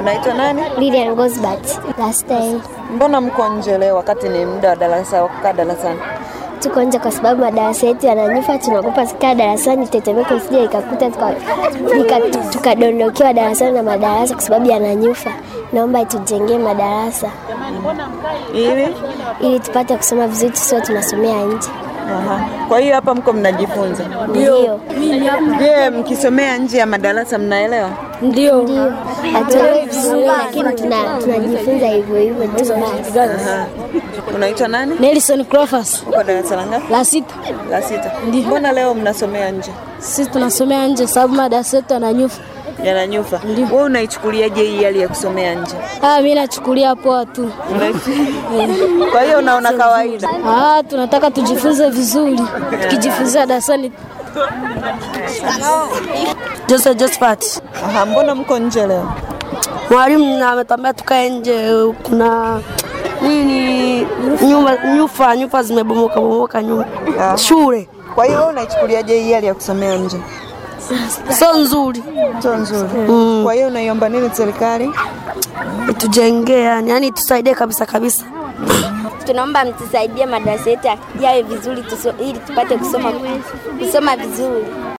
Unaitwa nani? Lilian Gosbert. Last time Mbona mko nje leo wakati ni muda wa darasa wa kukaa darasani? tuko nje kwa sababu madarasa yetu yananyufa, tunaogopa tukaa darasani tetemeko isije ikakuta tuka- ika- tukadondokewa darasani na madarasa kwa sababu yananyufa. Naomba itujengee madarasa Ili ili tupate kusoma vizuri, tusiwe tunasomea nje. Aha. Kwa hiyo hapa mko mnajifunza. Ndio, Je, mkisomea nje ya madarasa mnaelewa? ndio, hatuelewi vizuri, lakini tunajifunza hivyo hivyo tu basi. Unaitwa nani? Nelson Crawford Uko darasa la ngapi? la sita. La sita. Ndio. Mbona leo mnasomea nje? Sisi tunasomea nje sababu madarasa yetu yananyufa. Yananyufa. Wewe unaichukuliaje hii hali ya kusomea nje? Ah, mimi nachukulia poa tu. Kwa hiyo unaona kawaida. Ah, tunataka tujifunze vizuri. Tukijifunzia darasani Jose Josephat. Aha, mbona mko nje leo? Mwalimu ametambia tukae nje, kuna nini, nyumba nyufa nyufa zimebomoka bomoka nyumba Ah. shule Kwa hiyo wewe unaichukuliaje hii hali ya kusomea nje? Sio nzuri, Sio nzuri. Mm. Kwa hiyo unaiomba nini serikali? itujengee yani, yani tusaidie kabisa kabisa. tunaomba mtusaidie madarasa yetu yawe vizuri tuso, ili tupate kusoma, kusoma vizuri.